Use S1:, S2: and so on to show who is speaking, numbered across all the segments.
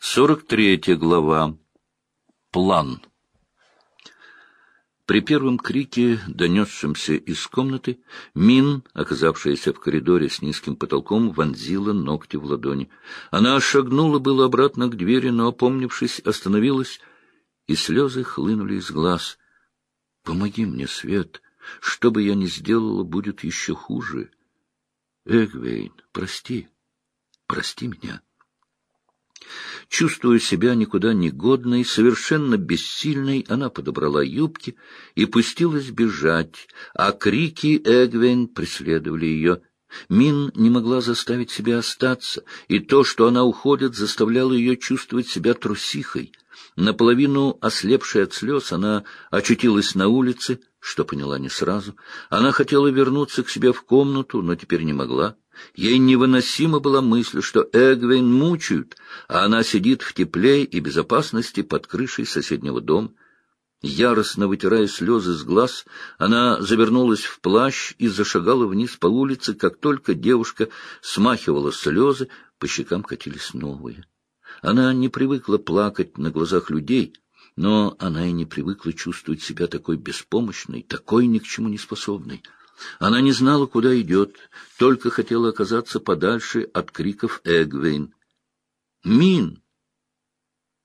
S1: Сорок третья глава. План. При первом крике, донесшемся из комнаты, Мин, оказавшаяся в коридоре с низким потолком, вонзила ногти в ладони. Она шагнула было обратно к двери, но, опомнившись, остановилась, и слезы хлынули из глаз. «Помоги мне, Свет! Что бы я ни сделала, будет еще хуже. Эгвейн, прости, прости меня». Чувствуя себя никуда не годной, совершенно бессильной, она подобрала юбки и пустилась бежать, а крики Эгвин преследовали ее. Мин не могла заставить себя остаться, и то, что она уходит, заставляло ее чувствовать себя трусихой. Наполовину ослепшая от слез, она очутилась на улице, что поняла не сразу. Она хотела вернуться к себе в комнату, но теперь не могла. Ей невыносима была мысль, что Эгвейн мучают, а она сидит в тепле и безопасности под крышей соседнего дома. Яростно вытирая слезы с глаз, она завернулась в плащ и зашагала вниз по улице, как только девушка смахивала слезы, по щекам катились новые. Она не привыкла плакать на глазах людей, но она и не привыкла чувствовать себя такой беспомощной, такой ни к чему не способной. Она не знала, куда идет, только хотела оказаться подальше от криков Эгвейн. «Мин!»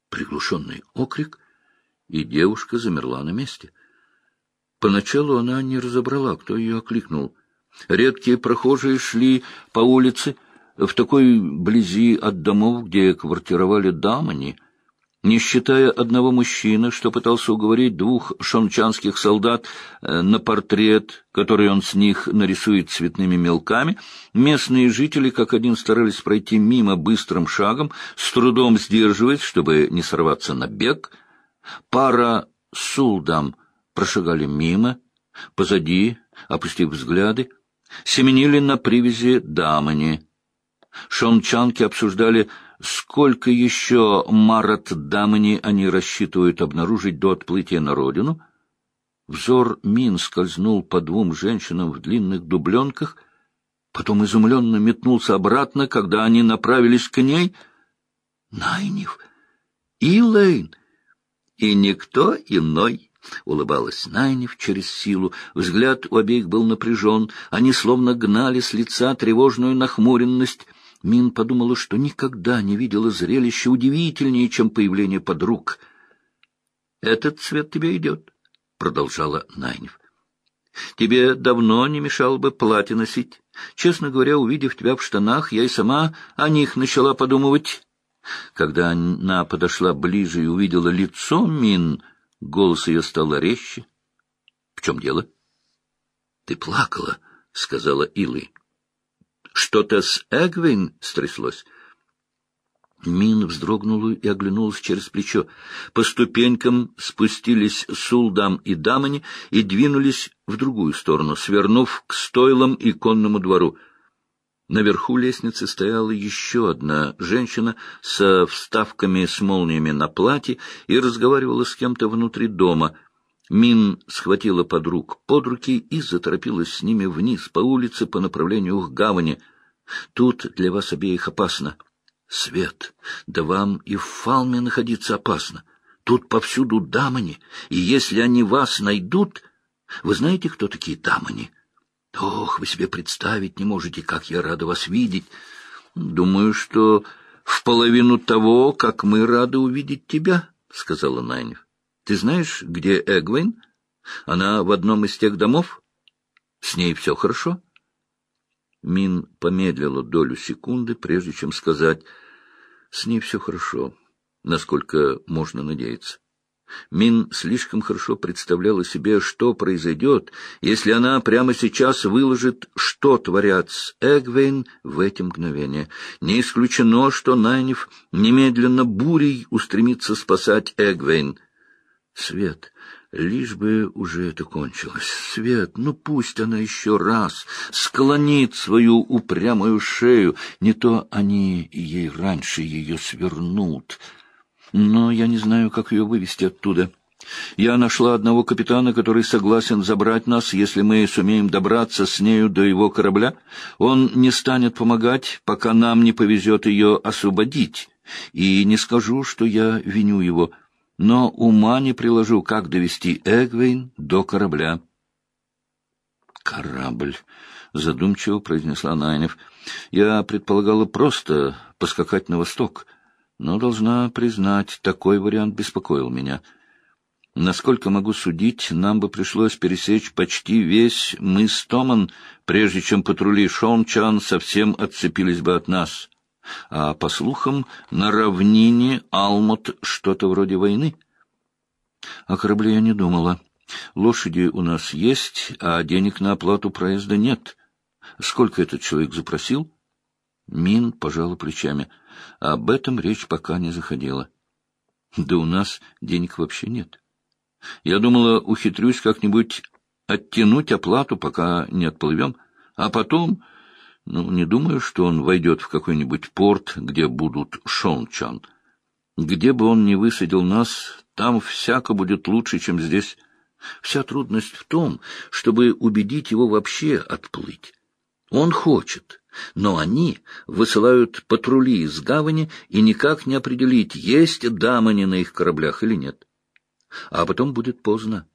S1: Приглушенный окрик, и девушка замерла на месте. Поначалу она не разобрала, кто ее окликнул. Редкие прохожие шли по улице в такой близи от домов, где квартировали дамани, не считая одного мужчины, что пытался уговорить двух шончанских солдат э, на портрет, который он с них нарисует цветными мелками, местные жители как один старались пройти мимо быстрым шагом, с трудом сдерживаясь, чтобы не сорваться на бег. Пара сулдам прошагали мимо, позади, опустив взгляды, семенили на привязи дамани. Шончанки обсуждали сколько еще Марат Дамани они рассчитывают обнаружить до отплытия на родину. Взор Мин скользнул по двум женщинам в длинных дубленках, потом изумленно метнулся обратно, когда они направились к ней. Найнев и Лейн, и никто иной. — улыбалась Найнев через силу. Взгляд у обеих был напряжен. Они словно гнали с лица тревожную нахмуренность. Мин подумала, что никогда не видела зрелища удивительнее, чем появление подруг. «Этот цвет тебе идет», — продолжала Найнев. «Тебе давно не мешало бы платье носить. Честно говоря, увидев тебя в штанах, я и сама о них начала подумывать». Когда она подошла ближе и увидела лицо Мин, голос ее стал резче. — В чем дело? — Ты плакала, — сказала Илы. Что-то с Эгвин стряслось? Мин вздрогнула и оглянулась через плечо. По ступенькам спустились Сулдам и Дамани и двинулись в другую сторону, свернув к стойлам и конному двору. Наверху лестницы стояла еще одна женщина со вставками с молниями на платье и разговаривала с кем-то внутри дома. Мин схватила подруг под руки и заторопилась с ними вниз по улице по направлению к гавани. Тут для вас обеих опасно. Свет, да вам и в Фалме находиться опасно. Тут повсюду дамани, и если они вас найдут... Вы знаете, кто такие дамани? Ох, вы себе представить не можете, как я рада вас видеть. Думаю, что в половину того, как мы рады увидеть тебя, — сказала Найнев. Ты знаешь, где Эгвин? Она в одном из тех домов? С ней все хорошо? Мин помедлила долю секунды, прежде чем сказать, с ней все хорошо, насколько можно надеяться. Мин слишком хорошо представляла себе, что произойдет, если она прямо сейчас выложит, что творят с Эгвейн в эти мгновения. Не исключено, что Найнев немедленно бурей устремится спасать Эгвейн. Свет, лишь бы уже это кончилось. Свет, ну пусть она еще раз склонит свою упрямую шею, не то они ей раньше ее свернут. Но я не знаю, как ее вывести оттуда. Я нашла одного капитана, который согласен забрать нас, если мы сумеем добраться с нею до его корабля. Он не станет помогать, пока нам не повезет ее освободить. И не скажу, что я виню его, но ума не приложу, как довести Эгвейн до корабля. «Корабль», — задумчиво произнесла Найнев. «Я предполагала просто поскакать на восток, но, должна признать, такой вариант беспокоил меня». Насколько могу судить, нам бы пришлось пересечь почти весь мыс Томан, прежде чем патрули Шончан совсем отцепились бы от нас. А, по слухам, на равнине Алмут что-то вроде войны. О корабле я не думала. Лошади у нас есть, а денег на оплату проезда нет. Сколько этот человек запросил? Мин пожала плечами. Об этом речь пока не заходила. Да у нас денег вообще нет. Я думала, ухитрюсь как-нибудь оттянуть оплату, пока не отплывем, а потом... Ну, не думаю, что он войдет в какой-нибудь порт, где будут Шончан. Где бы он ни высадил нас, там всяко будет лучше, чем здесь. Вся трудность в том, чтобы убедить его вообще отплыть. Он хочет, но они высылают патрули из гавани и никак не определить, есть дамани на их кораблях или нет а потом будет поздно.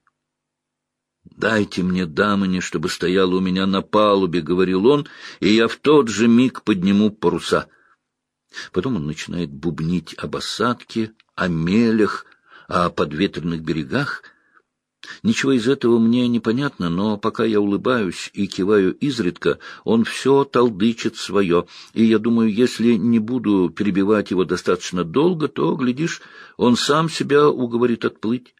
S1: «Дайте мне дамани, чтобы стояла у меня на палубе», — говорил он, — «и я в тот же миг подниму паруса». Потом он начинает бубнить об осадке, о мелях, о подветренных берегах — Ничего из этого мне непонятно, но пока я улыбаюсь и киваю изредка, он все толдычит свое, и я думаю, если не буду перебивать его достаточно долго, то, глядишь, он сам себя уговорит отплыть.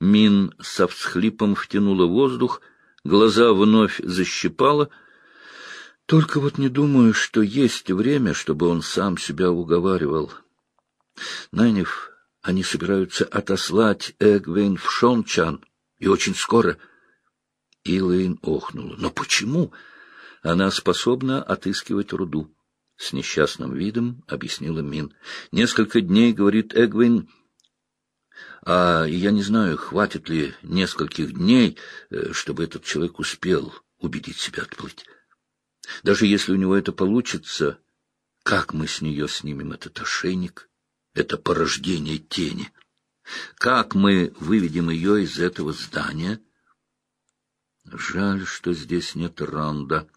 S1: Мин со всхлипом втянула воздух, глаза вновь защипала. Только вот не думаю, что есть время, чтобы он сам себя уговаривал. Найнев они собираются отослать Эгвейн в Шончан, и очень скоро. Илэйн охнула. Но почему? Она способна отыскивать руду. С несчастным видом объяснила Мин. Несколько дней, говорит Эгвин, а я не знаю, хватит ли нескольких дней, э, чтобы этот человек успел убедить себя отплыть. Даже если у него это получится, как мы с нее снимем этот ошейник? это порождение тени. Как мы выведем ее из этого здания? Жаль, что здесь нет Ранда.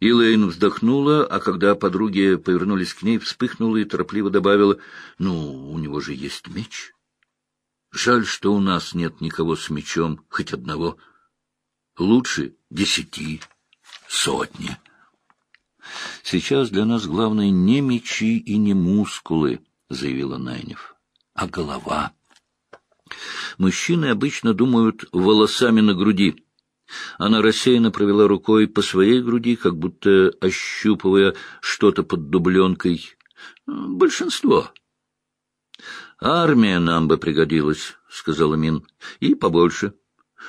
S1: Илэйн вздохнула, а когда подруги повернулись к ней, вспыхнула и торопливо добавила, «Ну, у него же есть меч. Жаль, что у нас нет никого с мечом, хоть одного. Лучше десяти, сотни». Сейчас для нас главное не мечи и не мускулы, — заявила Найнев, — а голова. Мужчины обычно думают волосами на груди. Она рассеянно провела рукой по своей груди, как будто ощупывая что-то под дубленкой. Большинство. «Армия нам бы пригодилась», — сказала Мин, — «и побольше».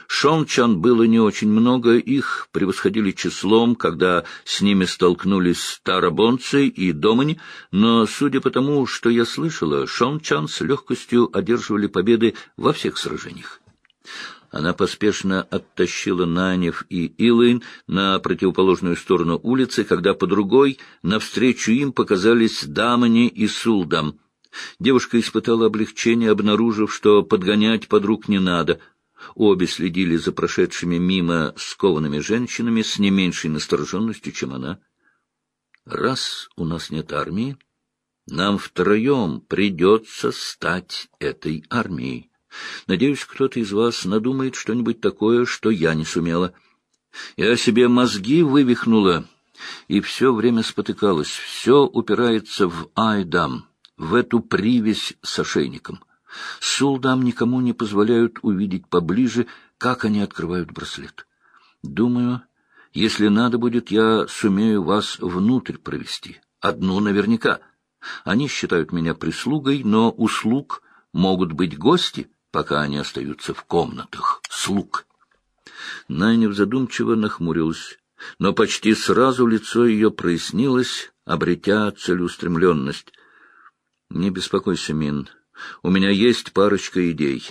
S1: Шончан было не очень много, их превосходили числом, когда с ними столкнулись тарабонцы и домани, но, судя по тому, что я слышала, Шончан с легкостью одерживали победы во всех сражениях. Она поспешно оттащила Нанев и Илайн на противоположную сторону улицы, когда по другой навстречу им показались Дамани и Сулдам. Девушка испытала облегчение, обнаружив, что подгонять подруг не надо — Обе следили за прошедшими мимо скованными женщинами с не меньшей настороженностью, чем она. «Раз у нас нет армии, нам втроем придется стать этой армией. Надеюсь, кто-то из вас надумает что-нибудь такое, что я не сумела. Я себе мозги вывихнула и все время спотыкалась. Все упирается в Айдам, в эту привязь с ошейником». Сулдам никому не позволяют увидеть поближе, как они открывают браслет. Думаю, если надо будет, я сумею вас внутрь провести. Одну наверняка. Они считают меня прислугой, но услуг могут быть гости, пока они остаются в комнатах слуг. Найнев задумчиво нахмурилась, но почти сразу лицо ее прояснилось, обретя целеустремленность. — Не беспокойся, Мин, у меня есть парочка идей.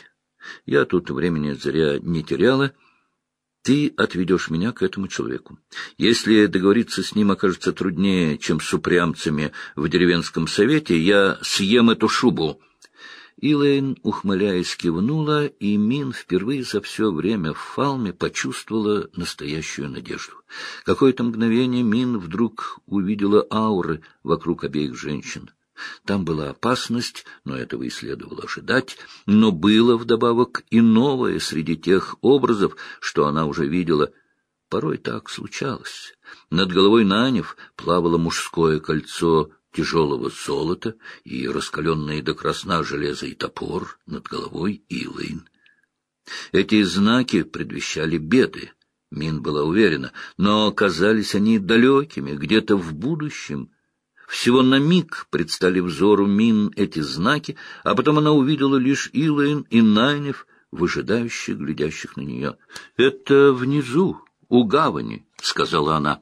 S1: Я тут времени зря не теряла. Ты отведешь меня к этому человеку. Если договориться с ним окажется труднее, чем с упрямцами в деревенском совете, я съем эту шубу». Илэйн, ухмыляясь, кивнула, и Мин впервые за все время в Фалме почувствовала настоящую надежду. Какое-то мгновение Мин вдруг увидела ауры вокруг обеих женщин. Там была опасность, но этого и следовало ожидать, но было вдобавок и новое среди тех образов, что она уже видела. Порой так случалось. Над головой Нанев плавало мужское кольцо тяжелого золота и раскаленные до красна железо и топор над головой Илэйн. Эти знаки предвещали беды, Мин была уверена, но казались они далекими, где-то в будущем — всего на миг предстали взору Мин эти знаки, а потом она увидела лишь Илайн и Найнев, выжидающих, глядящих на нее. — Это внизу, у гавани, — сказала она.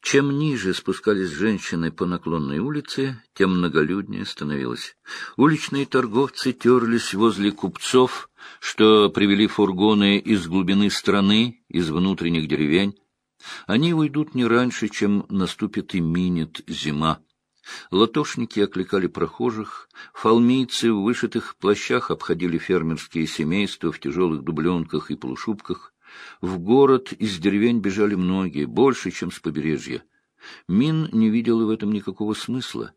S1: Чем ниже спускались женщины по наклонной улице, тем многолюднее становилось. Уличные торговцы терлись возле купцов, что привели фургоны из глубины страны, из внутренних деревень. Они уйдут не раньше, чем наступит и минет зима. Латошники окликали прохожих, фалмийцы в вышитых плащах обходили фермерские семейства в тяжелых дубленках и полушубках. В город из деревень бежали многие, больше, чем с побережья. Мин не видел в этом никакого смысла.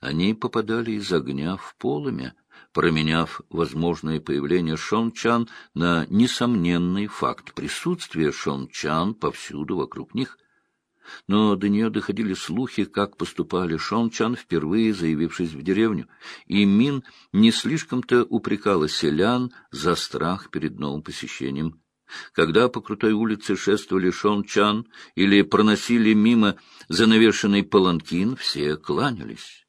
S1: Они попадали из огня в полымя, променяв возможное появление Шончан на несомненный факт присутствия Шончан повсюду вокруг них — но до нее доходили слухи, как поступали Шончан, впервые заявившись в деревню, и Мин не слишком-то упрекала селян за страх перед новым посещением. Когда по крутой улице шествовали Шончан или проносили мимо занавешенный паланкин, все кланялись.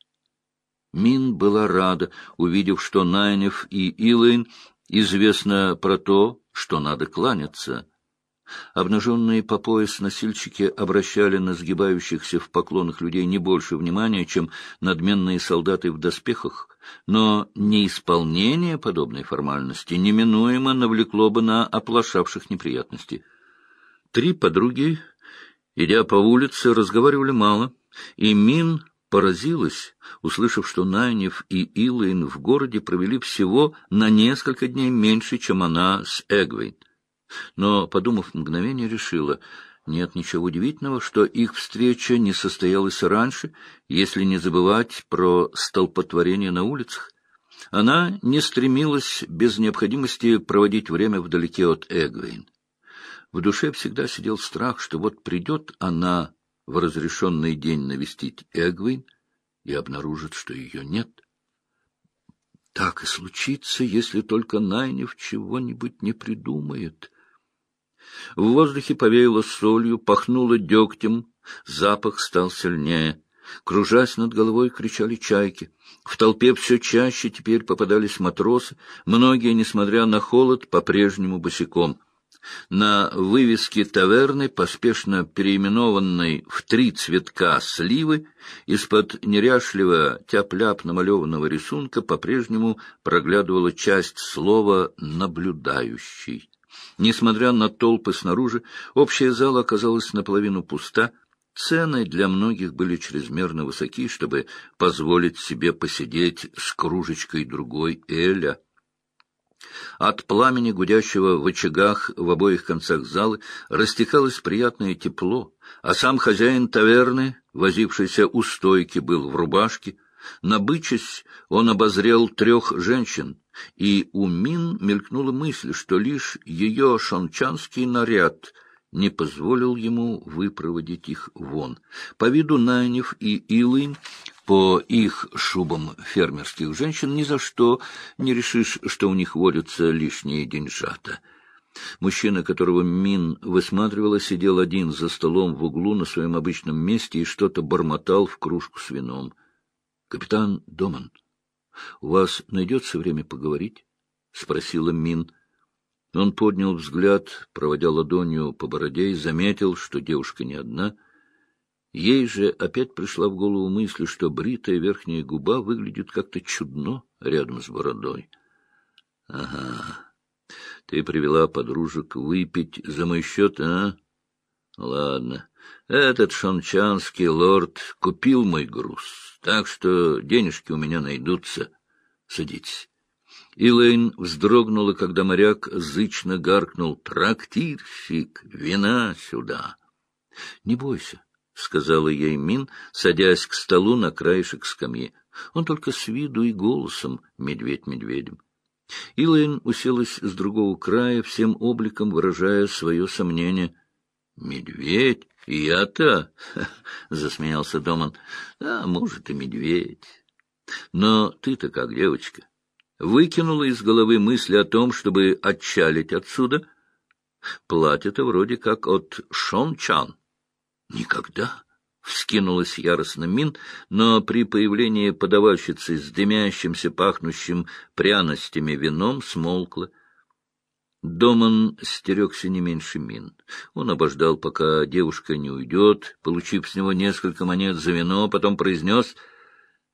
S1: Мин была рада, увидев, что Найнев и Илайн известно про то, что надо кланяться — Обнаженные по пояс носильщики обращали на сгибающихся в поклонах людей не больше внимания, чем надменные солдаты в доспехах, но неисполнение подобной формальности неминуемо навлекло бы на оплошавших неприятности. Три подруги, идя по улице, разговаривали мало, и Мин поразилась, услышав, что Найнев и Илайн в городе провели всего на несколько дней меньше, чем она с Эгвейн но, подумав мгновение, решила, нет ничего удивительного, что их встреча не состоялась раньше, если не забывать про столпотворение на улицах. Она не стремилась без необходимости проводить время вдалеке от Эгвейн. В душе всегда сидел страх, что вот придет она в разрешенный день навестить Эгвейн и обнаружит, что ее нет. Так и случится, если только Найнев чего-нибудь не придумает. В воздухе повеяло солью, пахнуло дегтем, запах стал сильнее. Кружась над головой, кричали чайки. В толпе все чаще теперь попадались матросы, многие, несмотря на холод, по-прежнему босиком. На вывеске таверны, поспешно переименованной в три цветка сливы, из-под неряшливо тяп-ляп намалеванного рисунка по-прежнему проглядывала часть слова «наблюдающий». Несмотря на толпы снаружи, общая зала оказалась наполовину пуста. Цены для многих были чрезмерно высоки, чтобы позволить себе посидеть с кружечкой другой Эля. От пламени, гудящего в очагах в обоих концах залы, растекалось приятное тепло, а сам хозяин таверны, возившийся у стойки, был в рубашке. Набычась, он обозрел трех женщин, и у Мин мелькнула мысль, что лишь ее шанчанский наряд не позволил ему выпроводить их вон. По виду Найнев и Илын, по их шубам фермерских женщин, ни за что не решишь, что у них водятся лишние деньжата. Мужчина, которого Мин высматривала, сидел один за столом в углу на своем обычном месте и что-то бормотал в кружку с вином. — Капитан Доман, — У вас найдется время поговорить? — спросила Мин. Он поднял взгляд, проводя ладонью по бороде, и заметил, что девушка не одна. Ей же опять пришла в голову мысль, что бритая верхняя губа выглядит как-то чудно рядом с бородой. — Ага, Ты привела подружек выпить за мой счет, а? Ладно. Этот шанчанский лорд купил мой груз, так что денежки у меня найдутся. Садитесь. Илэйн вздрогнула, когда моряк зычно гаркнул «Трактирщик, вина сюда!» — Не бойся, — сказала ей Мин, садясь к столу на краешек скамьи. Он только с виду и голосом медведь медведем. Илэйн уселась с другого края, всем обликом выражая свое сомнение. — Медведь? Я-то? — засмеялся Доман. — Да, может, и медведь. Но ты-то как, девочка? Выкинула из головы мысли о том, чтобы отчалить отсюда? Платье-то вроде как от Шон-Чан. Никогда! — вскинулась яростно Мин, но при появлении подавальщицы с дымящимся, пахнущим пряностями вином смолкла. Доман стерегся не меньше Мин. Он обождал, пока девушка не уйдет, получив с него несколько монет за вино, потом произнес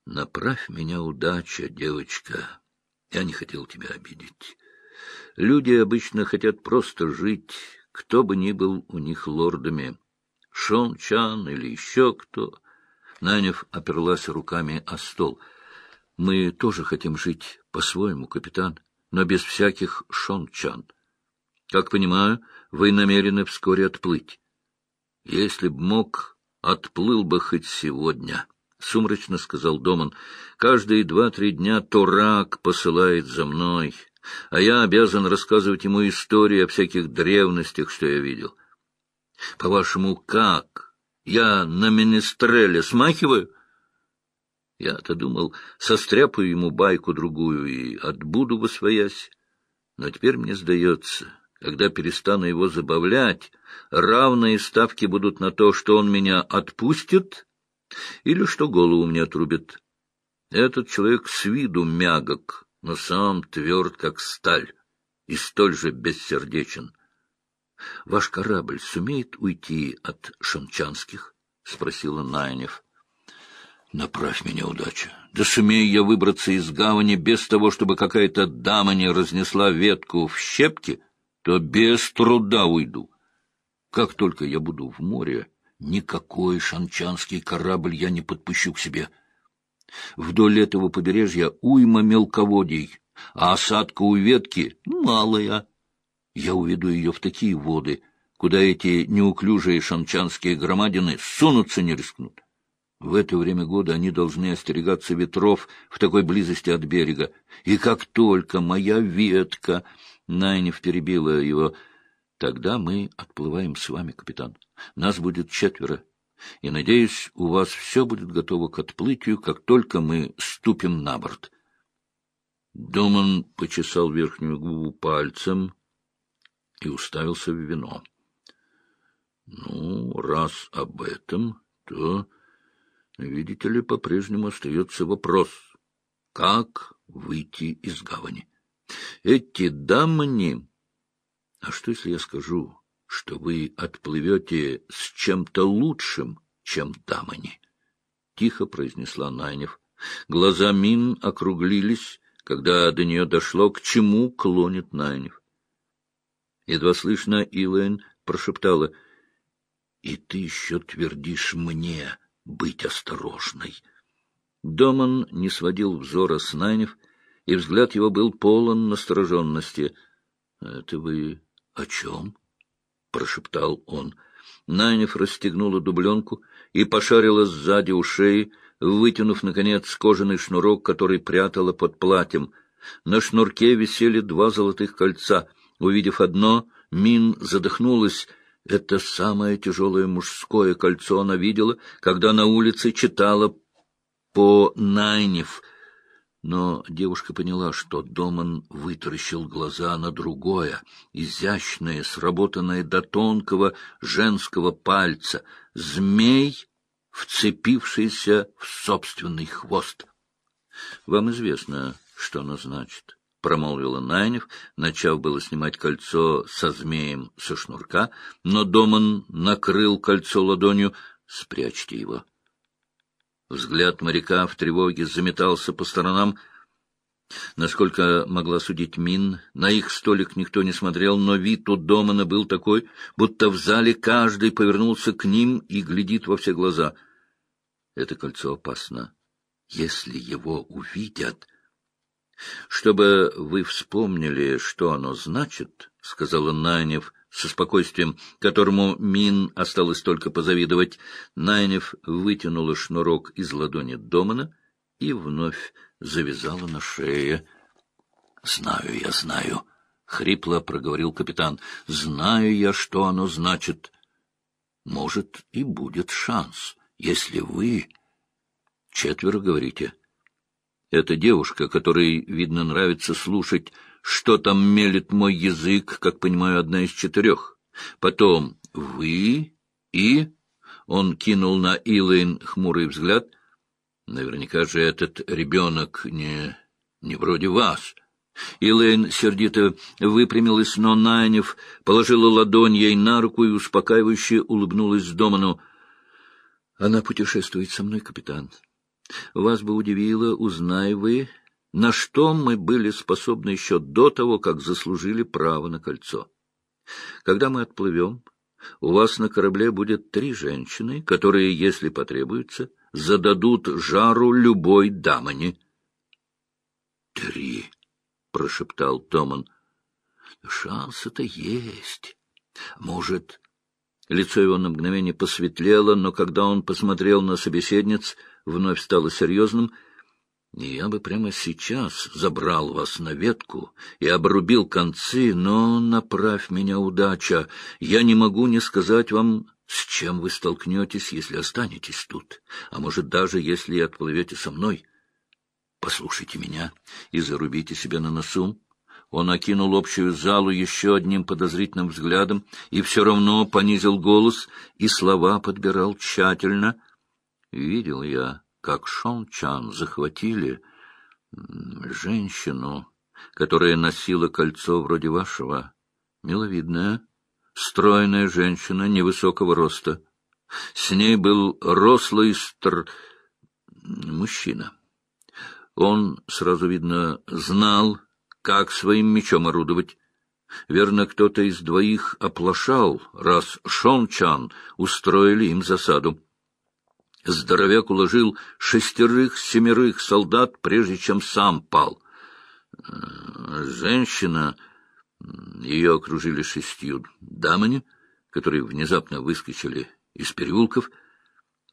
S1: «Направь меня удача, девочка». Я не хотел тебя обидеть. Люди обычно хотят просто жить, кто бы ни был у них лордами. Шон Чан или еще кто. Нанев оперлась руками о стол. Мы тоже хотим жить по-своему, капитан, но без всяких Шон Чан. Как понимаю, вы намерены вскоре отплыть. Если б мог, отплыл бы хоть сегодня. — сумрачно сказал Доман. — Каждые два-три дня Торак посылает за мной, а я обязан рассказывать ему истории о всяких древностях, что я видел. — По-вашему, как? Я на министреле смахиваю? Я-то думал, состряпаю ему байку-другую и отбуду восвоясь. Но теперь мне сдается, когда перестану его забавлять, равные ставки будут на то, что он меня отпустит или что голову мне отрубит. Этот человек с виду мягок, но сам тверд, как сталь, и столь же бессердечен. — Ваш корабль сумеет уйти от шамчанских? — спросила Найнев. — Направь меня, удача. Да сумею я выбраться из гавани без того, чтобы какая-то дама не разнесла ветку в щепки, то без труда уйду. Как только я буду в море, Никакой шанчанский корабль я не подпущу к себе. Вдоль этого побережья уйма мелководий, а осадка у ветки малая. Я уведу ее в такие воды, куда эти неуклюжие шанчанские громадины сунуться не рискнут. В это время года они должны остерегаться ветров в такой близости от берега. И как только моя ветка... Найнев перебила его. Тогда мы отплываем с вами, капитан. Нас будет четверо. И, надеюсь, у вас все будет готово к отплытию, как только мы ступим на борт. Доман почесал верхнюю губу пальцем и уставился в вино. Ну, раз об этом, то, видите ли, по-прежнему остается вопрос, как выйти из гавани. Эти дамни а что, если я скажу, что вы отплывете с чем-то лучшим, чем Тамани? Тихо произнесла Найнев. Глаза Мин округлились, когда до нее дошло, к чему клонит Найнев. Едва слышно, Илэн прошептала, — И ты еще твердишь мне быть осторожной. Доман не сводил взора с Найнев, и взгляд его был полон настороженности. — Это вы — О чем? — прошептал он. Найнев расстегнула дубленку и пошарила сзади у шеи, вытянув, наконец, кожаный шнурок, который прятала под платьем. На шнурке висели два золотых кольца. Увидев одно, Мин задохнулась. Это самое тяжелое мужское кольцо она видела, когда на улице читала по Найнев — но девушка поняла, что Доман вытаращил глаза на другое, изящное, сработанное до тонкого женского пальца, змей, вцепившийся в собственный хвост. — Вам известно, что оно значит, — промолвила Найнев, начав было снимать кольцо со змеем со шнурка, но Доман накрыл кольцо ладонью. — Спрячьте его. — Взгляд моряка в тревоге заметался по сторонам. Насколько могла судить Мин, на их столик никто не смотрел, но вид у Домана был такой, будто в зале каждый повернулся к ним и глядит во все глаза. Это кольцо опасно. Если его увидят... — Чтобы вы вспомнили, что оно значит, — сказала Найнев со спокойствием, которому Мин осталось только позавидовать, Найнев вытянула шнурок из ладони Домана и вновь завязала на шее. — Знаю я, знаю, — хрипло проговорил капитан. — Знаю я, что оно значит. Может, и будет шанс, если вы... Четверо, говорите. Это девушка, которой, видно, нравится слушать, что там мелет мой язык, как понимаю, одна из четырех. Потом вы и... Он кинул на Илэйн хмурый взгляд — Наверняка же этот ребенок не, не вроде вас. Илэйн сердито выпрямилась, но Найнев положила ладонь ей на руку и успокаивающе улыбнулась Доману. — Она путешествует со мной, капитан. Вас бы удивило, узнай вы, на что мы были способны еще до того, как заслужили право на кольцо. Когда мы отплывем, у вас на корабле будет три женщины, которые, если потребуется, зададут жару любой дамани. — Три, — прошептал Томан. — Шанс-то есть. Может... Лицо его на мгновение посветлело, но когда он посмотрел на собеседниц, вновь стало серьезным. «Я бы прямо сейчас забрал вас на ветку и обрубил концы, но направь меня удача. Я не могу не сказать вам с чем вы столкнетесь, если останетесь тут, а может, даже если отплывете со мной? Послушайте меня и зарубите себя на носу. Он окинул общую залу еще одним подозрительным взглядом и все равно понизил голос и слова подбирал тщательно. Видел я, как Шон Чан захватили женщину, которая носила кольцо вроде вашего. Миловидная, стройная женщина невысокого роста. С ней был рослый стр... мужчина. Он, сразу видно, знал, как своим мечом орудовать. Верно, кто-то из двоих оплошал, раз Шончан устроили им засаду. Здоровяк уложил шестерых-семерых солдат, прежде чем сам пал. Женщина ее окружили шестью дамами, которые внезапно выскочили из переулков.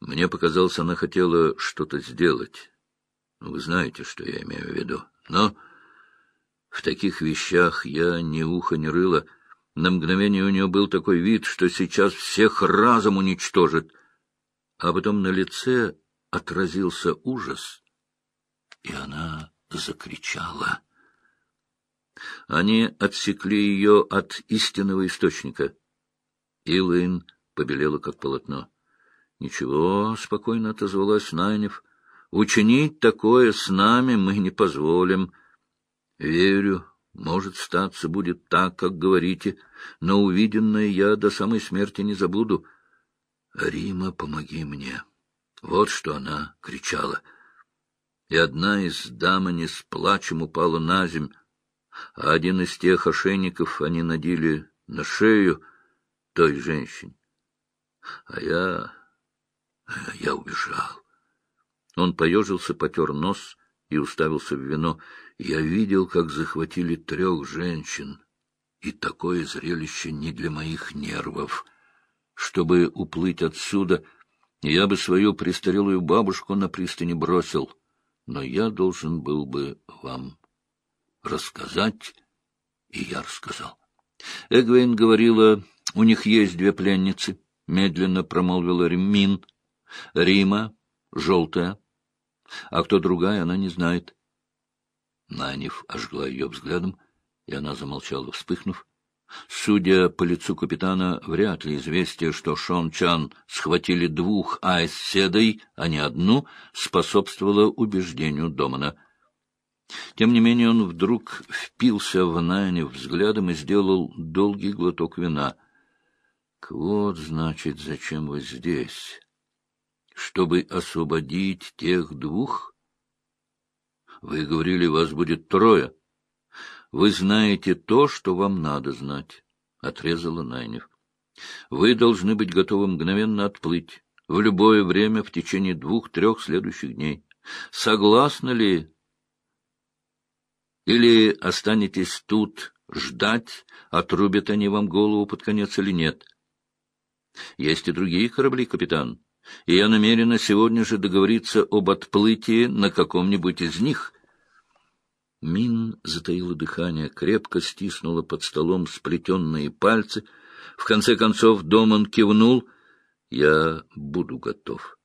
S1: Мне показалось, она хотела что-то сделать. Вы знаете, что я имею в виду. Но в таких вещах я ни уха, ни рыла. На мгновение у нее был такой вид, что сейчас всех разом уничтожит. А потом на лице отразился ужас, и она закричала. Они отсекли ее от истинного источника. Илайн побелела, как полотно. — Ничего, — спокойно отозвалась Найнев. — Учинить такое с нами мы не позволим. Верю, может, статься будет так, как говорите, но увиденное я до самой смерти не забуду. Рима, помоги мне. Вот что она кричала. И одна из дамани с плачем упала на земь, а один из тех ошейников они надели на шею той женщине. А я... я убежал. Он поежился, потер нос и уставился в вино. Я видел, как захватили трех женщин, и такое зрелище не для моих нервов. Чтобы уплыть отсюда, я бы свою престарелую бабушку на пристани бросил, но я должен был бы вам рассказать, и я рассказал. Эгвейн говорила, у них есть две пленницы, — медленно промолвила Римин. Рима, желтая, а кто другая, она не знает. Нанев ожгла ее взглядом, и она замолчала, вспыхнув. Судя по лицу капитана, вряд ли известие, что Шон Чан схватили двух айс-седой, а не одну, способствовало убеждению Домана — тем не менее он вдруг впился в Найне взглядом и сделал долгий глоток вина. — Вот, значит, зачем вы здесь? Чтобы освободить тех двух? Вы говорили, вас будет трое. Вы знаете то, что вам надо знать, — отрезала Найнев. Вы должны быть готовы мгновенно отплыть в любое время в течение двух-трех следующих дней. Согласны ли? Или останетесь тут ждать, отрубят они вам голову под конец или нет? Есть и другие корабли, капитан, и я намерена сегодня же договориться об отплытии на каком-нибудь из них. Мин затаила дыхание, крепко стиснула под столом сплетенные пальцы. В конце концов Доман кивнул. «Я буду готов».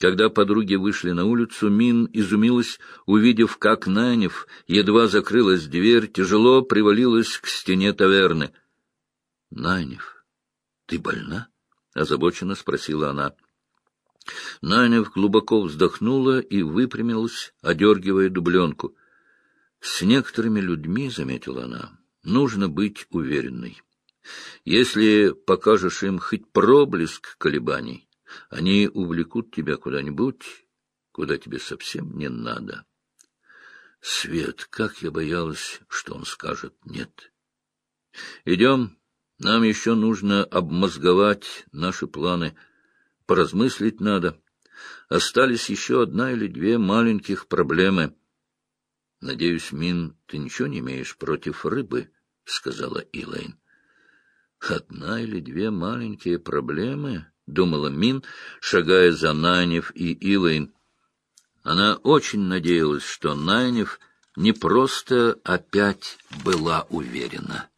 S1: Когда подруги вышли на улицу, Мин изумилась, увидев, как Нанев, едва закрылась дверь, тяжело привалилась к стене таверны. — Нанев, ты больна? — озабоченно спросила она. Нанев глубоко вздохнула и выпрямилась, одергивая дубленку. — С некоторыми людьми, — заметила она, — нужно быть уверенной. Если покажешь им хоть проблеск колебаний, они увлекут тебя куда-нибудь, куда тебе совсем не надо. Свет, как я боялась, что он скажет «нет». Идем, нам еще нужно обмозговать наши планы, поразмыслить надо. Остались еще одна или две маленьких проблемы. — Надеюсь, Мин, ты ничего не имеешь против рыбы? — сказала Илэйн. — Одна или две маленькие проблемы? — думала Мин, шагая за Найнев и Илэйн. Она очень надеялась, что Найнев не просто опять была уверена.